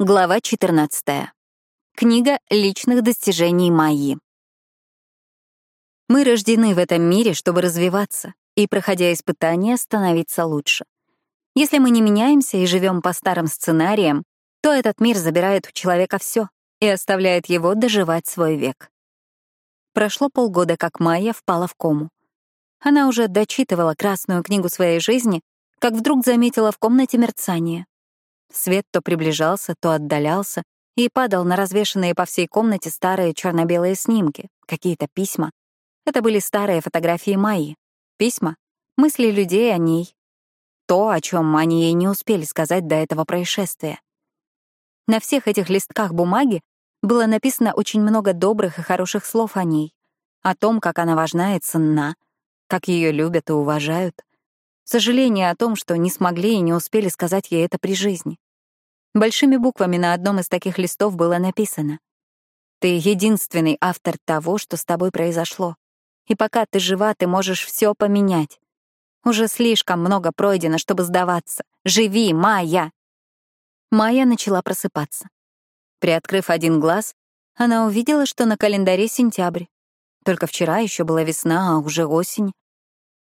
Глава 14. Книга личных достижений Майи. Мы рождены в этом мире, чтобы развиваться и, проходя испытания, становиться лучше. Если мы не меняемся и живем по старым сценариям, то этот мир забирает у человека все и оставляет его доживать свой век. Прошло полгода, как Майя впала в кому. Она уже дочитывала красную книгу своей жизни, как вдруг заметила в комнате мерцание. Свет то приближался, то отдалялся и падал на развешанные по всей комнате старые черно-белые снимки, какие-то письма. Это были старые фотографии Майи. Письма, мысли людей о ней. То, о чем они ей не успели сказать до этого происшествия. На всех этих листках бумаги было написано очень много добрых и хороших слов о ней, о том, как она важна и ценна, как ее любят и уважают. Сожаление о том, что не смогли и не успели сказать ей это при жизни. Большими буквами на одном из таких листов было написано «Ты единственный автор того, что с тобой произошло. И пока ты жива, ты можешь все поменять. Уже слишком много пройдено, чтобы сдаваться. Живи, Майя!» Майя начала просыпаться. Приоткрыв один глаз, она увидела, что на календаре сентябрь. Только вчера еще была весна, а уже осень.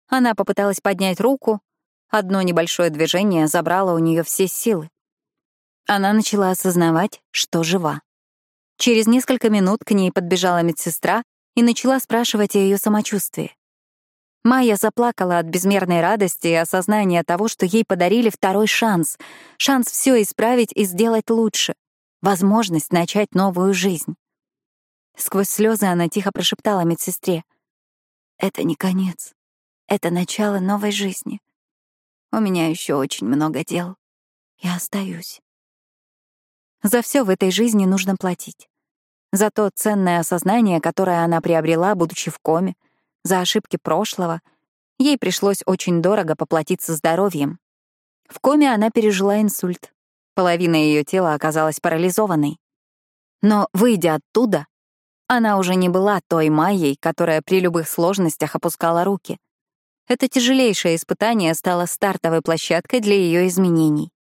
Она попыталась поднять руку. Одно небольшое движение забрало у нее все силы. Она начала осознавать, что жива. Через несколько минут к ней подбежала медсестра и начала спрашивать о ее самочувствии. Майя заплакала от безмерной радости и осознания того, что ей подарили второй шанс, шанс все исправить и сделать лучше, возможность начать новую жизнь. Сквозь слезы она тихо прошептала медсестре. «Это не конец. Это начало новой жизни. У меня еще очень много дел. Я остаюсь. За все в этой жизни нужно платить. За то ценное осознание, которое она приобрела, будучи в коме, за ошибки прошлого, ей пришлось очень дорого поплатиться здоровьем. В коме она пережила инсульт. Половина ее тела оказалась парализованной. Но, выйдя оттуда, она уже не была той Майей, которая при любых сложностях опускала руки. Это тяжелейшее испытание стало стартовой площадкой для ее изменений.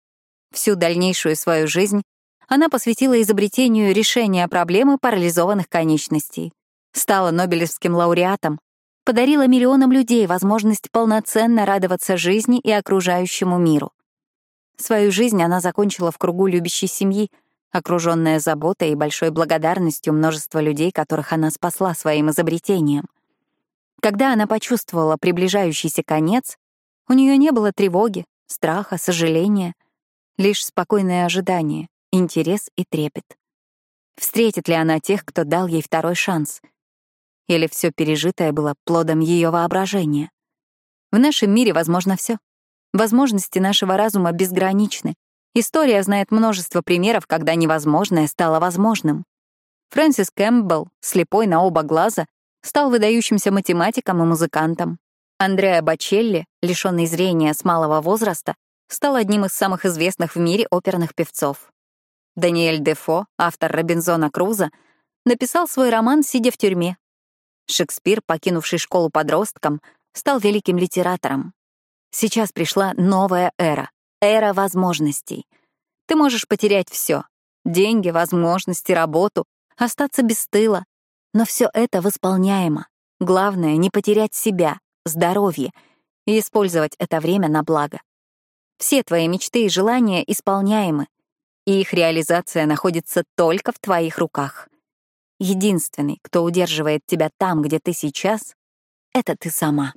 Всю дальнейшую свою жизнь она посвятила изобретению решения проблемы парализованных конечностей, стала Нобелевским лауреатом, подарила миллионам людей возможность полноценно радоваться жизни и окружающему миру. Свою жизнь она закончила в кругу любящей семьи, окруженная заботой и большой благодарностью множества людей, которых она спасла своим изобретением. Когда она почувствовала приближающийся конец, у нее не было тревоги, страха, сожаления, лишь спокойное ожидание, интерес и трепет. Встретит ли она тех, кто дал ей второй шанс? Или все пережитое было плодом ее воображения? В нашем мире возможно все. Возможности нашего разума безграничны. История знает множество примеров, когда невозможное стало возможным. Фрэнсис Кэмпбелл, слепой на оба глаза, стал выдающимся математиком и музыкантом. Андреа Бачелли, лишенный зрения с малого возраста, стал одним из самых известных в мире оперных певцов. Даниэль Дефо, автор Робинзона Круза, написал свой роман, сидя в тюрьме. Шекспир, покинувший школу подростком, стал великим литератором. Сейчас пришла новая эра, эра возможностей. Ты можешь потерять все — деньги, возможности, работу, остаться без тыла, но все это восполняемо. Главное — не потерять себя, здоровье и использовать это время на благо. Все твои мечты и желания исполняемы, и их реализация находится только в твоих руках. Единственный, кто удерживает тебя там, где ты сейчас, — это ты сама.